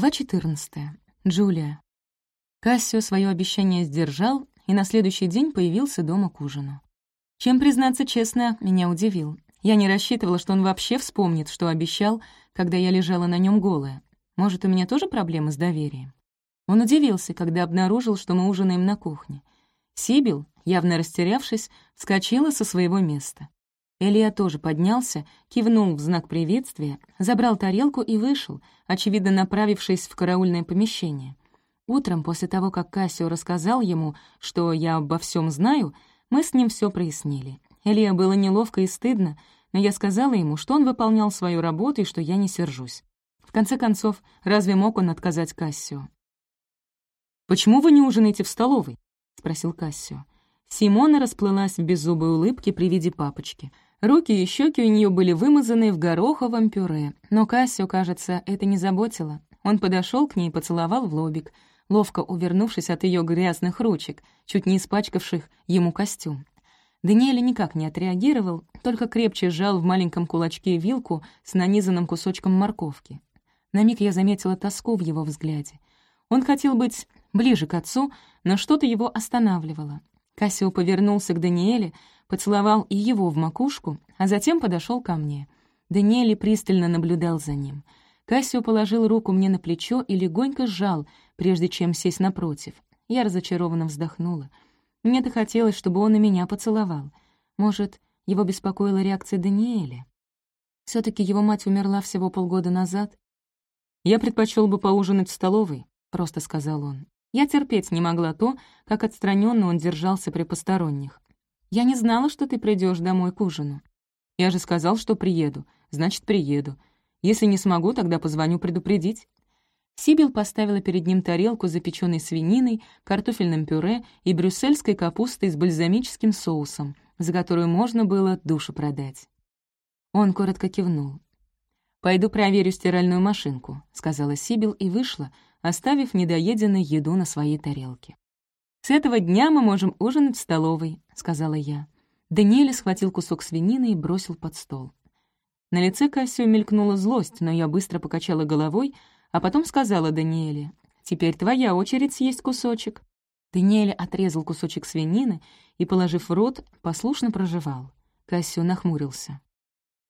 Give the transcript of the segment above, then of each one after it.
Глава 14. Джулия. Кассио свое обещание сдержал и на следующий день появился дома к ужину. Чем, признаться честно, меня удивил. Я не рассчитывала, что он вообще вспомнит, что обещал, когда я лежала на нем голая. Может, у меня тоже проблемы с доверием? Он удивился, когда обнаружил, что мы ужинаем на кухне. Сибил, явно растерявшись, вскочила со своего места. Элия тоже поднялся, кивнул в знак приветствия, забрал тарелку и вышел, очевидно направившись в караульное помещение. Утром, после того, как Кассио рассказал ему, что я обо всем знаю, мы с ним все прояснили. Элия было неловко и стыдно, но я сказала ему, что он выполнял свою работу и что я не сержусь. В конце концов, разве мог он отказать Кассио? «Почему вы не ужинаете в столовой?» — спросил Кассио. Симона расплылась в беззубой улыбке при виде папочки — Руки и щеки у нее были вымазаны в гороховом пюре, но Кассио, кажется, это не заботило. Он подошел к ней и поцеловал в лобик, ловко увернувшись от ее грязных ручек, чуть не испачкавших ему костюм. Даниэль никак не отреагировал, только крепче сжал в маленьком кулачке вилку с нанизанным кусочком морковки. На миг я заметила тоску в его взгляде. Он хотел быть ближе к отцу, но что-то его останавливало. Кассио повернулся к Даниэле, поцеловал и его в макушку, а затем подошел ко мне. Даниэли пристально наблюдал за ним. Кассио положил руку мне на плечо и легонько сжал, прежде чем сесть напротив. Я разочарованно вздохнула. Мне-то хотелось, чтобы он и меня поцеловал. Может, его беспокоила реакция Даниэля? все таки его мать умерла всего полгода назад. «Я предпочел бы поужинать в столовой», — просто сказал он. Я терпеть не могла то, как отстраненно он держался при посторонних. Я не знала, что ты придешь домой к ужину. Я же сказал, что приеду. Значит, приеду. Если не смогу, тогда позвоню предупредить». Сибил поставила перед ним тарелку с запеченной свининой, картофельным пюре и брюссельской капустой с бальзамическим соусом, за которую можно было душу продать. Он коротко кивнул. «Пойду проверю стиральную машинку», — сказала Сибил и вышла, оставив недоеденную еду на своей тарелке. «С этого дня мы можем ужинать в столовой», — сказала я. Даниэль схватил кусок свинины и бросил под стол. На лице Кассио мелькнула злость, но я быстро покачала головой, а потом сказала Даниэле, «Теперь твоя очередь съесть кусочек». Даниэль отрезал кусочек свинины и, положив в рот, послушно проживал. Кассио нахмурился.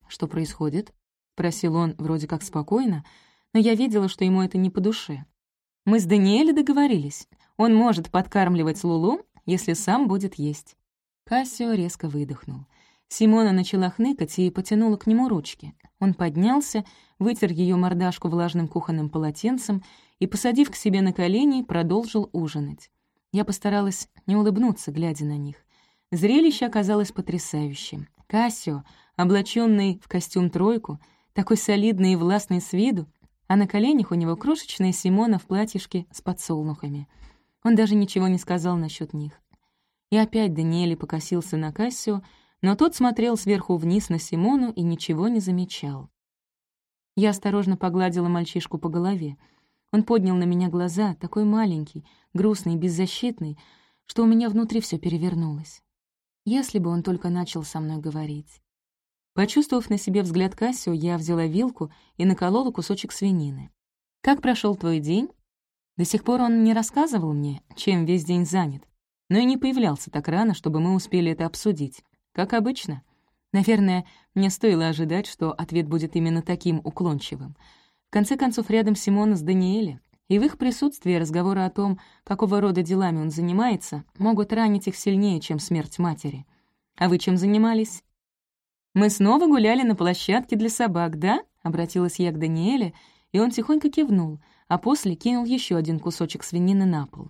«Что происходит?» — просил он вроде как спокойно, но я видела, что ему это не по душе. «Мы с Даниэлем договорились. Он может подкармливать Лулу, если сам будет есть». Кассио резко выдохнул. Симона начала хныкать и потянула к нему ручки. Он поднялся, вытер ее мордашку влажным кухонным полотенцем и, посадив к себе на колени, продолжил ужинать. Я постаралась не улыбнуться, глядя на них. Зрелище оказалось потрясающим. Кассио, облаченный в костюм-тройку, такой солидный и властный с виду, а на коленях у него крошечная Симона в платьишке с подсолнухами — он даже ничего не сказал насчет них. И опять Даниэль покосился на Кассио, но тот смотрел сверху вниз на Симону и ничего не замечал. Я осторожно погладила мальчишку по голове. Он поднял на меня глаза, такой маленький, грустный, беззащитный, что у меня внутри все перевернулось. Если бы он только начал со мной говорить. Почувствовав на себе взгляд Кассио, я взяла вилку и наколола кусочек свинины. «Как прошел твой день?» До сих пор он не рассказывал мне, чем весь день занят, но и не появлялся так рано, чтобы мы успели это обсудить. Как обычно. Наверное, мне стоило ожидать, что ответ будет именно таким уклончивым. В конце концов, рядом Симона с Даниэлем, и в их присутствии разговоры о том, какого рода делами он занимается, могут ранить их сильнее, чем смерть матери. «А вы чем занимались?» «Мы снова гуляли на площадке для собак, да?» — обратилась я к Даниэле, и он тихонько кивнул, а после кинул еще один кусочек свинины на пол.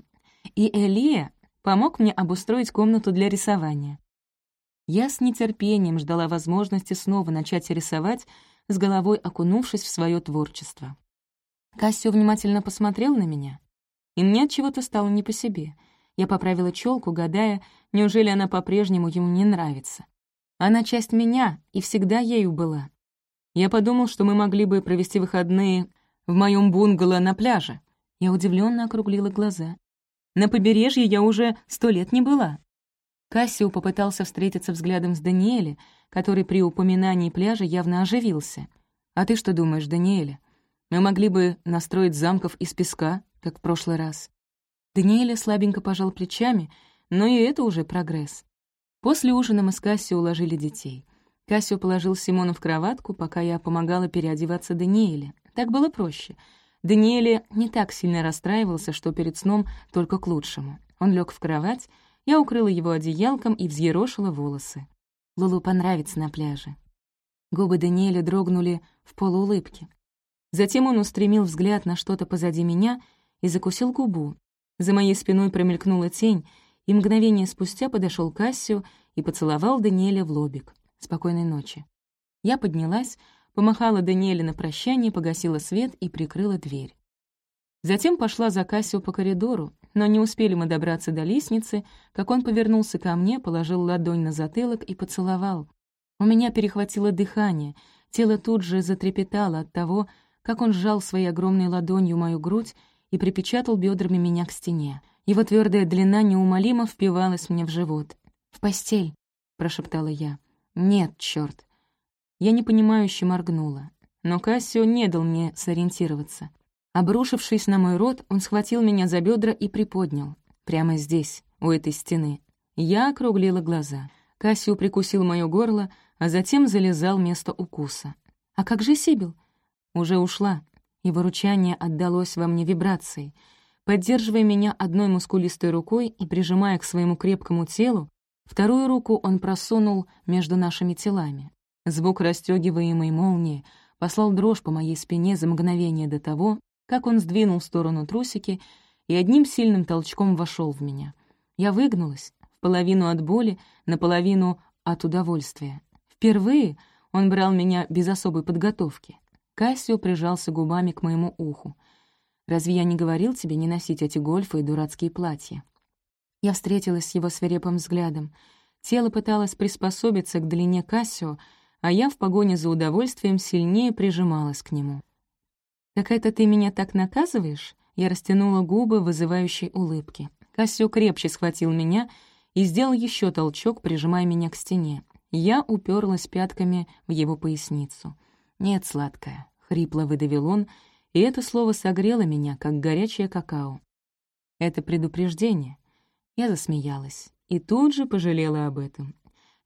И Элия помог мне обустроить комнату для рисования. Я с нетерпением ждала возможности снова начать рисовать, с головой окунувшись в свое творчество. Кассио внимательно посмотрел на меня, и мне от чего-то стало не по себе. Я поправила челку, гадая, неужели она по-прежнему ему не нравится. Она часть меня, и всегда ею была. Я подумал, что мы могли бы провести выходные в моем бунгало на пляже. Я удивленно округлила глаза. На побережье я уже сто лет не была. Кассио попытался встретиться взглядом с Даниэлем, который при упоминании пляжа явно оживился. «А ты что думаешь, Даниэля?» Мы могли бы настроить замков из песка, как в прошлый раз. Даниэля слабенько пожал плечами, но и это уже прогресс. После ужина мы с Кассио уложили детей. Кассио положил Симону в кроватку, пока я помогала переодеваться Даниэле. Так было проще. Даниэле не так сильно расстраивался, что перед сном только к лучшему. Он лег в кровать, я укрыла его одеялком и взъерошила волосы. Лулу понравится на пляже. Губы Даниэля дрогнули в полуулыбке. Затем он устремил взгляд на что-то позади меня и закусил губу. За моей спиной промелькнула тень, и мгновение спустя подошел Кассио и поцеловал Даниэля в лобик. «Спокойной ночи». Я поднялась, помахала Даниэля на прощание, погасила свет и прикрыла дверь. Затем пошла за Кассио по коридору, но не успели мы добраться до лестницы, как он повернулся ко мне, положил ладонь на затылок и поцеловал. У меня перехватило дыхание, тело тут же затрепетало от того, как он сжал своей огромной ладонью мою грудь и припечатал бедрами меня к стене. Его твердая длина неумолимо впивалась мне в живот. «В постель», — прошептала я. «Нет, черт. Я непонимающе моргнула. Но Кассио не дал мне сориентироваться. Обрушившись на мой рот, он схватил меня за бедра и приподнял. Прямо здесь, у этой стены. Я округлила глаза. Кассио прикусил моё горло, а затем залезал место укуса. «А как же Сибил?» Уже ушла. Его ручание отдалось во мне вибрацией. Поддерживая меня одной мускулистой рукой и прижимая к своему крепкому телу, вторую руку он просунул между нашими телами. Звук расстёгиваемой молнии послал дрожь по моей спине за мгновение до того, как он сдвинул в сторону трусики и одним сильным толчком вошел в меня. Я выгнулась, в половину от боли, наполовину от удовольствия. Впервые он брал меня без особой подготовки. Кассио прижался губами к моему уху. «Разве я не говорил тебе не носить эти гольфы и дурацкие платья?» Я встретилась с его свирепым взглядом. Тело пыталось приспособиться к длине Кассио, а я в погоне за удовольствием сильнее прижималась к нему. «Так это ты меня так наказываешь?» Я растянула губы вызывающей улыбке. Кассио крепче схватил меня и сделал еще толчок, прижимая меня к стене. Я уперлась пятками в его поясницу. «Нет, сладкая», — хрипло выдавил он, и это слово согрело меня, как горячее какао. «Это предупреждение». Я засмеялась и тут же пожалела об этом.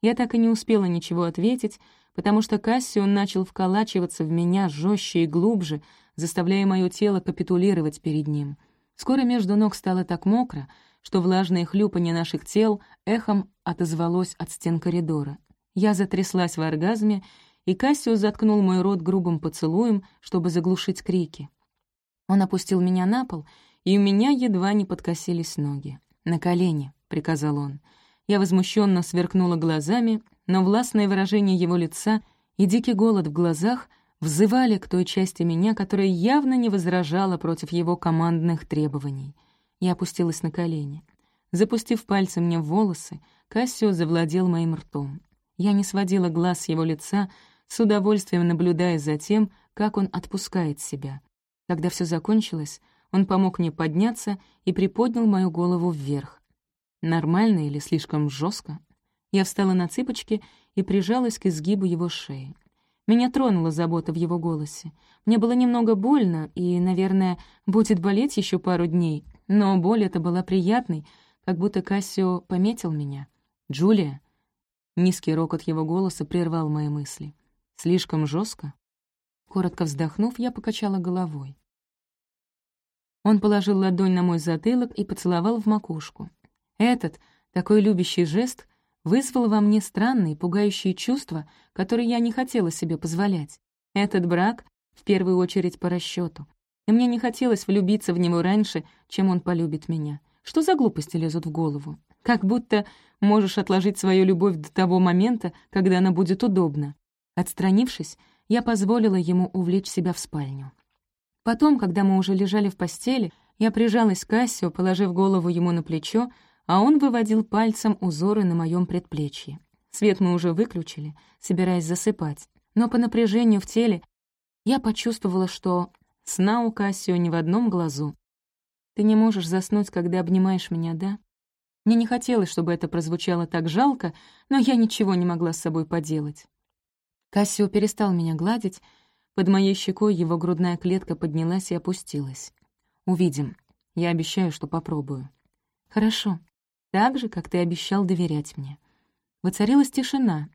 Я так и не успела ничего ответить, потому что Кассион начал вколачиваться в меня жестче и глубже, заставляя мое тело капитулировать перед ним. Скоро между ног стало так мокро, что влажное хлюпанье наших тел эхом отозвалось от стен коридора. Я затряслась в оргазме и Кассио заткнул мой рот грубым поцелуем, чтобы заглушить крики. Он опустил меня на пол, и у меня едва не подкосились ноги. «На колени», — приказал он. Я возмущенно сверкнула глазами, но властное выражение его лица и дикий голод в глазах взывали к той части меня, которая явно не возражала против его командных требований. Я опустилась на колени. Запустив пальцы мне в волосы, Кассио завладел моим ртом. Я не сводила глаз с его лица, с удовольствием наблюдая за тем, как он отпускает себя. Когда все закончилось, он помог мне подняться и приподнял мою голову вверх. Нормально или слишком жестко? Я встала на цыпочки и прижалась к изгибу его шеи. Меня тронула забота в его голосе. Мне было немного больно, и, наверное, будет болеть еще пару дней, но боль эта была приятной, как будто Кассио пометил меня. «Джулия!» Низкий рокот его голоса прервал мои мысли. Слишком жестко? Коротко вздохнув, я покачала головой. Он положил ладонь на мой затылок и поцеловал в макушку. Этот, такой любящий жест, вызвал во мне странные, пугающие чувства, которые я не хотела себе позволять. Этот брак в первую очередь по расчету, и мне не хотелось влюбиться в него раньше, чем он полюбит меня. Что за глупости лезут в голову? Как будто можешь отложить свою любовь до того момента, когда она будет удобна. Отстранившись, я позволила ему увлечь себя в спальню. Потом, когда мы уже лежали в постели, я прижалась к Кассио, положив голову ему на плечо, а он выводил пальцем узоры на моем предплечье. Свет мы уже выключили, собираясь засыпать, но по напряжению в теле я почувствовала, что сна у Кассио ни в одном глазу. «Ты не можешь заснуть, когда обнимаешь меня, да?» Мне не хотелось, чтобы это прозвучало так жалко, но я ничего не могла с собой поделать. Кассио перестал меня гладить, Под моей щекой его грудная клетка поднялась и опустилась. «Увидим. Я обещаю, что попробую». «Хорошо. Так же, как ты обещал доверять мне». Воцарилась тишина.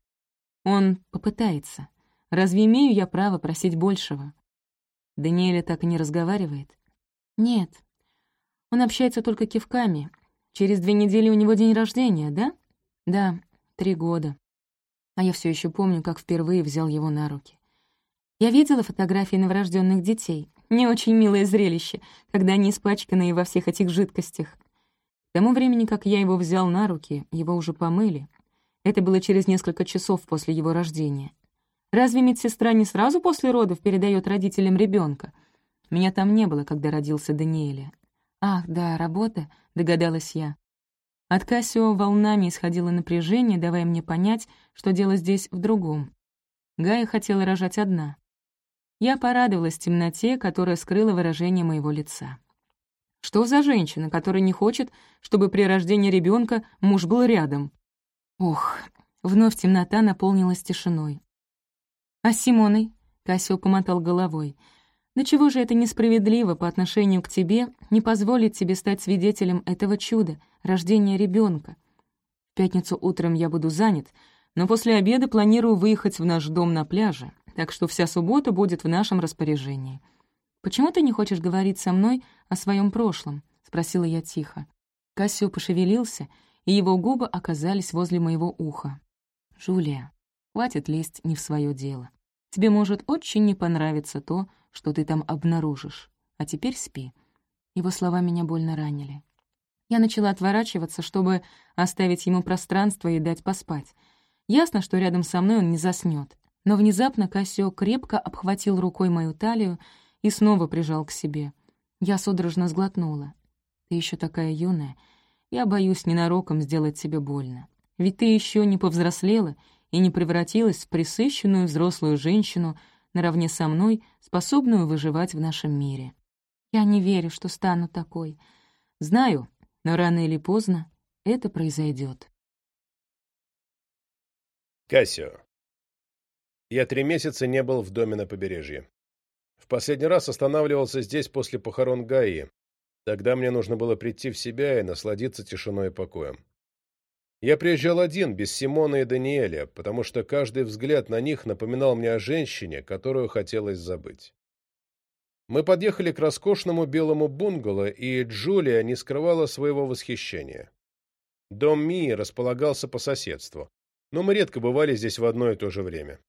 Он попытается. Разве имею я право просить большего? Даниэля так и не разговаривает? Нет. Он общается только кивками. Через две недели у него день рождения, да? Да, три года. А я все еще помню, как впервые взял его на руки. Я видела фотографии новорожденных детей. Не очень милое зрелище, когда они испачканы во всех этих жидкостях. К тому времени, как я его взял на руки, его уже помыли. Это было через несколько часов после его рождения. Разве медсестра не сразу после родов передает родителям ребенка? Меня там не было, когда родился Даниэля. «Ах, да, работа», — догадалась я. От Кассио волнами исходило напряжение, давая мне понять, что дело здесь в другом. Гая хотела рожать одна. Я порадовалась темноте, которая скрыла выражение моего лица. Что за женщина, которая не хочет, чтобы при рождении ребенка муж был рядом? Ох, вновь темнота наполнилась тишиной. «А с Симоной?» — Кассио помотал головой. «Да чего же это несправедливо по отношению к тебе не позволить тебе стать свидетелем этого чуда, рождения ребенка? В пятницу утром я буду занят, но после обеда планирую выехать в наш дом на пляже, так что вся суббота будет в нашем распоряжении. «Почему ты не хочешь говорить со мной о своем прошлом?» — спросила я тихо. Кассио пошевелился, и его губы оказались возле моего уха. «Жулия, хватит лезть не в свое дело. Тебе может очень не понравиться то, что ты там обнаружишь. А теперь спи». Его слова меня больно ранили. Я начала отворачиваться, чтобы оставить ему пространство и дать поспать. Ясно, что рядом со мной он не заснет. Но внезапно Кассио крепко обхватил рукой мою талию и снова прижал к себе. Я судорожно сглотнула. «Ты еще такая юная. Я боюсь ненароком сделать тебе больно. Ведь ты еще не повзрослела и не превратилась в присыщенную взрослую женщину наравне со мной, способную выживать в нашем мире. Я не верю, что стану такой. Знаю, но рано или поздно это произойдет. Кассио. Я три месяца не был в доме на побережье. В последний раз останавливался здесь после похорон Гаи. Тогда мне нужно было прийти в себя и насладиться тишиной и покоем. Я приезжал один, без Симона и Даниэля, потому что каждый взгляд на них напоминал мне о женщине, которую хотелось забыть. Мы подъехали к роскошному белому бунгало, и Джулия не скрывала своего восхищения. Дом Мии располагался по соседству, но мы редко бывали здесь в одно и то же время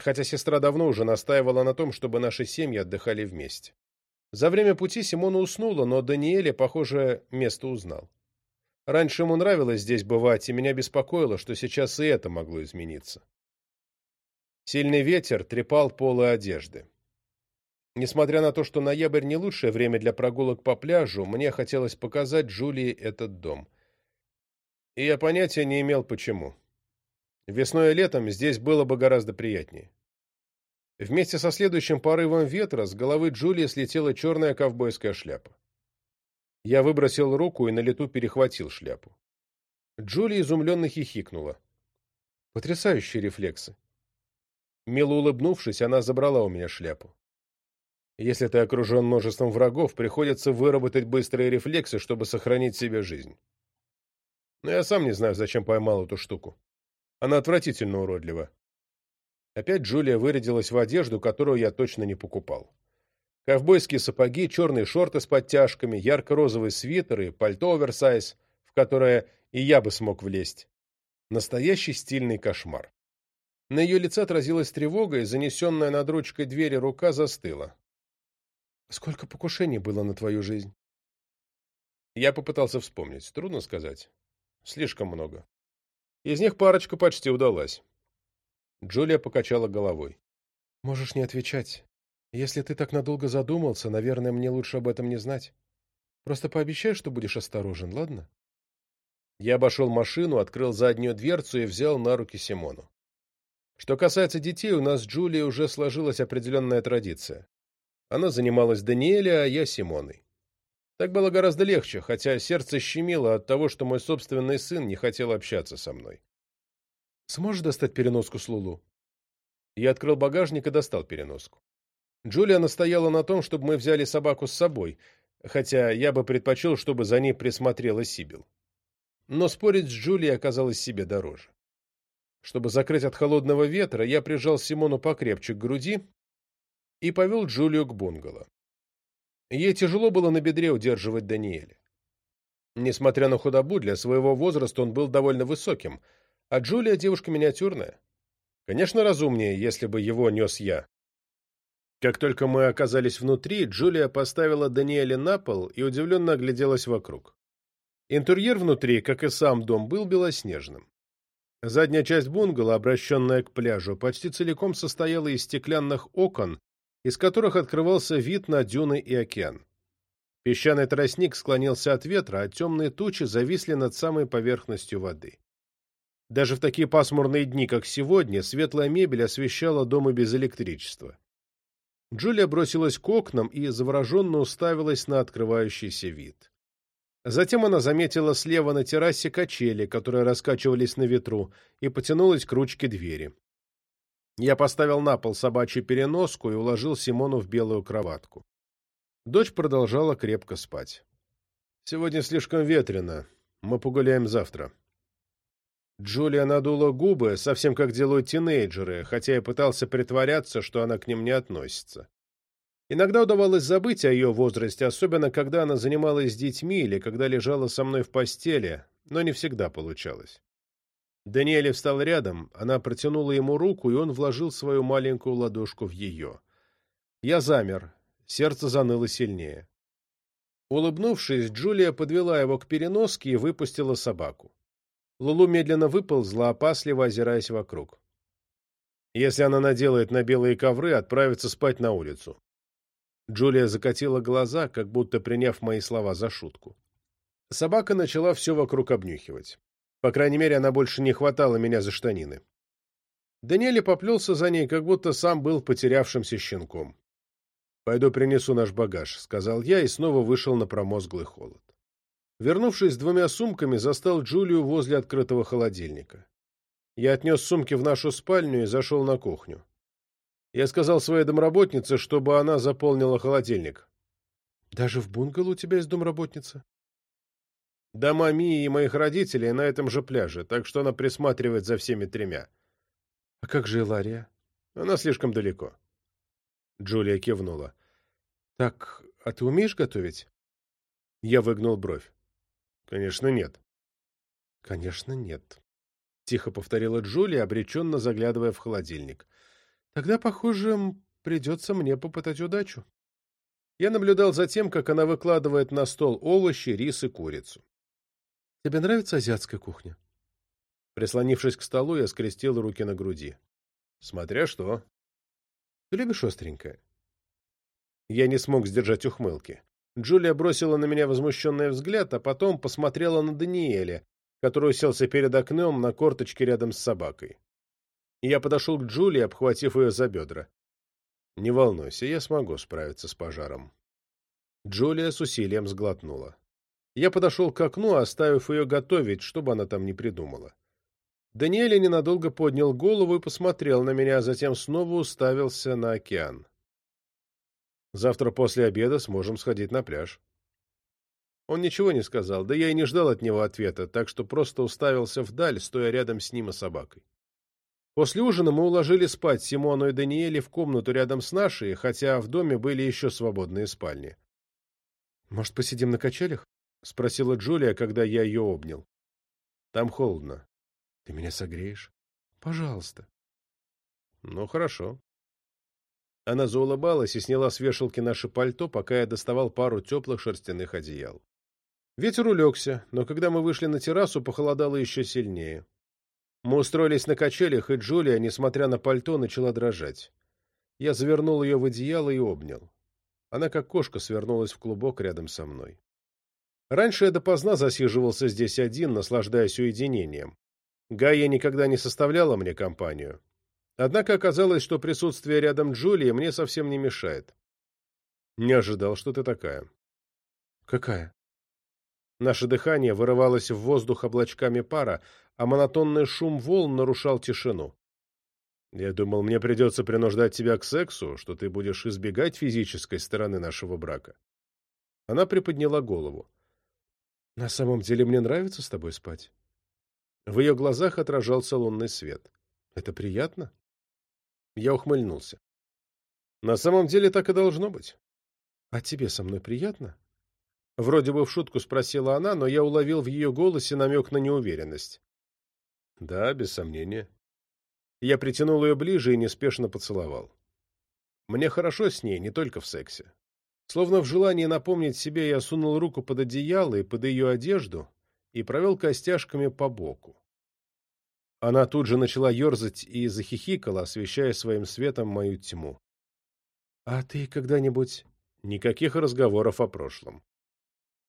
хотя сестра давно уже настаивала на том, чтобы наши семьи отдыхали вместе. За время пути Симона уснула, но Даниэле, похоже, место узнал. Раньше ему нравилось здесь бывать, и меня беспокоило, что сейчас и это могло измениться. Сильный ветер трепал полы одежды. Несмотря на то, что ноябрь не лучшее время для прогулок по пляжу, мне хотелось показать Джулии этот дом. И я понятия не имел, почему. Весной и летом здесь было бы гораздо приятнее. Вместе со следующим порывом ветра с головы Джулии слетела черная ковбойская шляпа. Я выбросил руку и на лету перехватил шляпу. Джулия изумленно хихикнула. Потрясающие рефлексы. Мило улыбнувшись, она забрала у меня шляпу. Если ты окружен множеством врагов, приходится выработать быстрые рефлексы, чтобы сохранить себе жизнь. Но я сам не знаю, зачем поймал эту штуку. Она отвратительно уродлива. Опять Джулия вырядилась в одежду, которую я точно не покупал. Ковбойские сапоги, черные шорты с подтяжками, ярко-розовый свитер и пальто оверсайз, в которое и я бы смог влезть. Настоящий стильный кошмар. На ее лице отразилась тревога, и занесенная над ручкой двери рука застыла. «Сколько покушений было на твою жизнь?» Я попытался вспомнить. Трудно сказать. Слишком много. Из них парочка почти удалась. Джулия покачала головой. «Можешь не отвечать. Если ты так надолго задумался, наверное, мне лучше об этом не знать. Просто пообещай, что будешь осторожен, ладно?» Я обошел машину, открыл заднюю дверцу и взял на руки Симону. Что касается детей, у нас с Джулией уже сложилась определенная традиция. Она занималась Даниэля, а я Симоной. Так было гораздо легче, хотя сердце щемило от того, что мой собственный сын не хотел общаться со мной. «Сможешь достать переноску с Лулу?» Я открыл багажник и достал переноску. Джулия настояла на том, чтобы мы взяли собаку с собой, хотя я бы предпочел, чтобы за ней присмотрела Сибил. Но спорить с Джулией оказалось себе дороже. Чтобы закрыть от холодного ветра, я прижал Симону покрепче к груди и повел Джулию к бунгало. Ей тяжело было на бедре удерживать Даниэля. Несмотря на худобу, для своего возраста он был довольно высоким, а Джулия девушка миниатюрная. Конечно, разумнее, если бы его нес я. Как только мы оказались внутри, Джулия поставила Даниэля на пол и удивленно огляделась вокруг. Интерьер внутри, как и сам дом, был белоснежным. Задняя часть бунгало, обращенная к пляжу, почти целиком состояла из стеклянных окон, из которых открывался вид на дюны и океан. Песчаный тростник склонился от ветра, а темные тучи зависли над самой поверхностью воды. Даже в такие пасмурные дни, как сегодня, светлая мебель освещала дома без электричества. Джулия бросилась к окнам и завороженно уставилась на открывающийся вид. Затем она заметила слева на террасе качели, которые раскачивались на ветру, и потянулась к ручке двери. Я поставил на пол собачью переноску и уложил Симону в белую кроватку. Дочь продолжала крепко спать. «Сегодня слишком ветрено. Мы погуляем завтра». Джулия надула губы, совсем как делают тинейджеры, хотя и пытался притворяться, что она к ним не относится. Иногда удавалось забыть о ее возрасте, особенно когда она занималась с детьми или когда лежала со мной в постели, но не всегда получалось. Даниэль встал рядом, она протянула ему руку, и он вложил свою маленькую ладошку в ее. Я замер, сердце заныло сильнее. Улыбнувшись, Джулия подвела его к переноске и выпустила собаку. Лулу медленно выползла, опасливо озираясь вокруг. Если она наделает на белые ковры, отправится спать на улицу. Джулия закатила глаза, как будто приняв мои слова за шутку. Собака начала все вокруг обнюхивать. По крайней мере, она больше не хватала меня за штанины. Даниэль поплелся за ней, как будто сам был потерявшимся щенком. «Пойду принесу наш багаж», — сказал я и снова вышел на промозглый холод. Вернувшись с двумя сумками, застал Джулию возле открытого холодильника. Я отнес сумки в нашу спальню и зашел на кухню. Я сказал своей домработнице, чтобы она заполнила холодильник. Даже в бунгало у тебя есть домработница? Дома Мии и моих родителей на этом же пляже, так что она присматривает за всеми тремя. А как же Илария? Она слишком далеко. Джулия кивнула. Так, а ты умеешь готовить? Я выгнул бровь. Конечно, нет. Конечно, нет. Тихо повторила Джулия, обреченно заглядывая в холодильник. Тогда, похоже, придется мне попытать удачу. Я наблюдал за тем, как она выкладывает на стол овощи, рис и курицу. «Тебе нравится азиатская кухня?» Прислонившись к столу, я скрестил руки на груди. «Смотря что». «Ты любишь остренькое?» Я не смог сдержать ухмылки. Джулия бросила на меня возмущенный взгляд, а потом посмотрела на Даниэля, который уселся перед окном на корточке рядом с собакой. Я подошел к Джулии, обхватив ее за бедра. «Не волнуйся, я смогу справиться с пожаром». Джулия с усилием сглотнула. Я подошел к окну, оставив ее готовить, чтобы она там не придумала. Даниэль ненадолго поднял голову и посмотрел на меня, а затем снова уставился на океан. «Завтра после обеда сможем сходить на пляж». Он ничего не сказал, да я и не ждал от него ответа, так что просто уставился вдаль, стоя рядом с ним и собакой. После ужина мы уложили спать Симону и Даниэле в комнату рядом с нашей, хотя в доме были еще свободные спальни. «Может, посидим на качелях?» — спросила Джулия, когда я ее обнял. «Там холодно. Ты меня согреешь? Пожалуйста». «Ну, хорошо». Она заулыбалась и сняла с вешалки наше пальто, пока я доставал пару теплых шерстяных одеял. Ветер улегся, но когда мы вышли на террасу, похолодало еще сильнее. Мы устроились на качелях, и Джулия, несмотря на пальто, начала дрожать. Я завернул ее в одеяло и обнял. Она, как кошка, свернулась в клубок рядом со мной. Раньше я допоздна засиживался здесь один, наслаждаясь уединением. Гая никогда не составляла мне компанию. Однако оказалось, что присутствие рядом Джулии мне совсем не мешает. Не ожидал, что ты такая. Какая? Наше дыхание вырывалось в воздух облачками пара, а монотонный шум волн нарушал тишину. Я думал, мне придется принуждать тебя к сексу, что ты будешь избегать физической стороны нашего брака. Она приподняла голову. На самом деле мне нравится с тобой спать. В ее глазах отражался лунный свет. Это приятно? Я ухмыльнулся. На самом деле так и должно быть. А тебе со мной приятно? Вроде бы в шутку спросила она, но я уловил в ее голосе намек на неуверенность. Да, без сомнения. Я притянул ее ближе и неспешно поцеловал. Мне хорошо с ней, не только в сексе. Словно в желании напомнить себе, я сунул руку под одеяло и под ее одежду и провел костяшками по боку. Она тут же начала ерзать и захихикала, освещая своим светом мою тьму. — А ты когда-нибудь... Никаких разговоров о прошлом.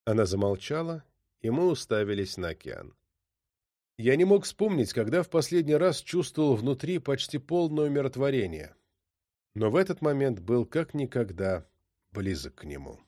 Она замолчала, и мы уставились на океан. Я не мог вспомнить, когда в последний раз чувствовал внутри почти полное умиротворение, но в этот момент был как никогда близок к нему.